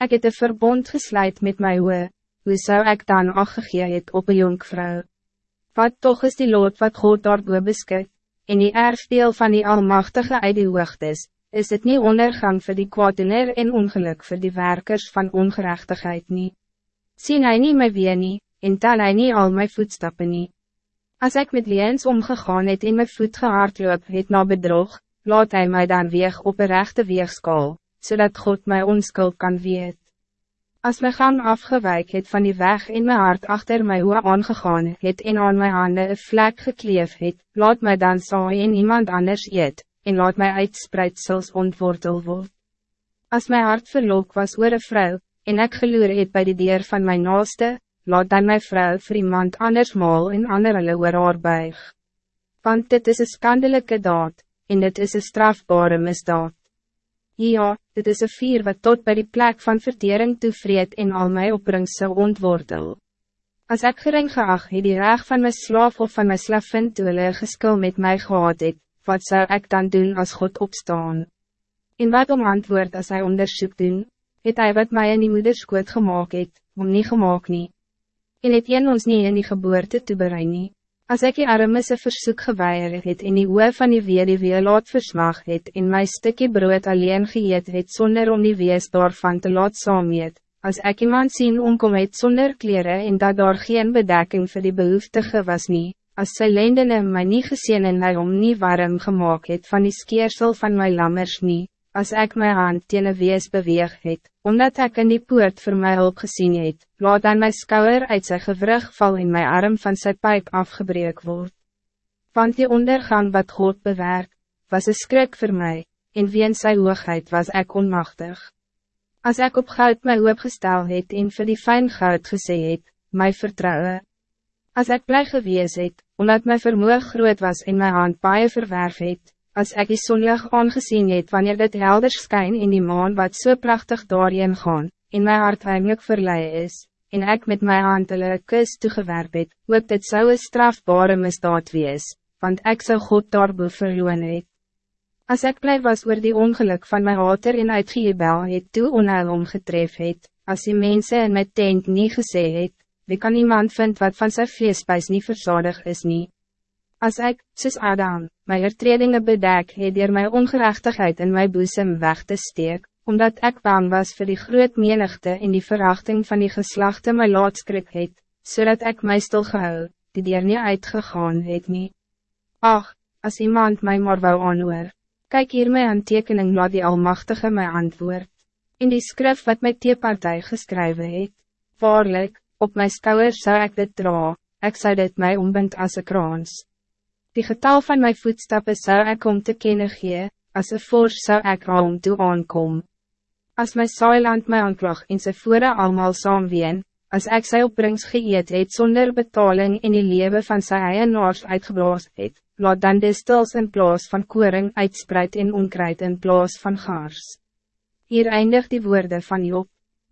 Ik het een verbond gesluit met my hoe, hoe zou ik dan afgegee het op een jonkvrouw? Wat toch is die lood wat God daarboe beskik, en die erfdeel van die Almachtige uit die hoogtes, is het niet ondergang voor die kwaaddoener en ongeluk voor die werkers van ongerechtigheid niet. Zien hij niet my weer nie, en tel hy nie al my voetstappen nie. As ek met leens omgegaan het en my voet gehardloop het na bedrog, laat hij mij dan weeg op een rechte weegskaal, zodat God mij onskuld kan weet. Als my gang afgewijk het van die weg in mijn hart achter my hoe aangegaan het en aan my hande een vlek gekleef het, laat mij dan saai en iemand anders eet, en laat my uitspreitsels ontwortel word. Als mijn hart verlook was oor een vrou, en ik geloer het bij de deur van mijn naaste, laat dan mijn vrouw voor iemand anders mal en ander hulle oor haar buig. Want dit is een skandelijke daad, en dit is een strafbare misdaad. Ja, dit is een vier wat tot bij die plek van vertering toevreed en al my opbrengst zou ontwortel. Als ik gering geacht het die reg van mijn slaaf of van mijn slavin toe hulle geskil met mij gehad het, wat zou ik dan doen als God opstaan? In wat om antwoord als hij onderzoek doen, het hij wat mij in die moederskoot gemaakt het, om niet gemaakt niet. En het een ons niet in die geboorte te bereiden. Als ik die armes een verzoek geweier het en die oe van die weer die weer laat versmag het en my stukje brood alleen geëet het zonder om die wees daarvan te laat saam eet, als ik iemand zien omkom het zonder kleren en dat daar geen bedekking voor die behoeftige was niet, als sy lendene my nie geseen en my om nie warm gemaakt het van die skeersel van my lammers nie, als ik mijn hand teen een wees beweeg het, omdat ik in die poort voor mij hulp gezien het, laat dan mijn skouwer uit zijn gewrug val in mijn arm van zijn pijp afgebreek word. Want die ondergang wat God bewerk, was een skrik voor mij, en wie in sy hoogheid was ik onmachtig. Als ik op goud my hoop gestel het en vir die fijn goud gesê het, my vertrouwen. Als ik blij gewees het, omdat mijn vermoeg groot was en mijn hand baie verwerf het, als ik die zonlig aangezien het wanneer dit helder skyn in die maan wat zo so prachtig daarin gaan, in mijn hart heimelijk verlei is, en ik met mijn hand hulle kus toegewerp het, hoop dit zou een strafbare misdaad wees, want ik zou God daarboe verloon het. Als ik blij was oor die ongeluk van mijn hater en uitgeebel het toe onheil omgetref het, als die mensen in mijn tent niet gesê het, wie kan iemand vind wat van zijn vleespijs niet verzadig is niet. Als ik, soos Adam, my oortredinge bedek het dier my ongerechtigheid in my boesem weg te steek, omdat ik bang was voor die groot menigte in die verachting van die geslachten my laatskrik het, zodat ik my stil gehou, die dier nie uitgegaan het nie. Ach, als iemand mij maar wou aanhoor, kijk hier my aantekening laat die Almachtige my antwoord, in die skrif wat my teepartij geskrywe het, waarlik, op my skouwer zou ik dit dra, ik zou dit mij ombind als een kraans. Die getal van mijn voetstappen zou ik om te kennen gee, als een fors zou ik om toe aankom. Als mijn saailand my aanklag in sy voere allemaal saamween, als ik sy opbrengs geëet het zonder betaling in die lewe van sy eienaars uitgeblaas het, laat dan de stils in plaas van koring uitspreid en onkruid in plaas van gaars. Hier eindig die woorden van Job.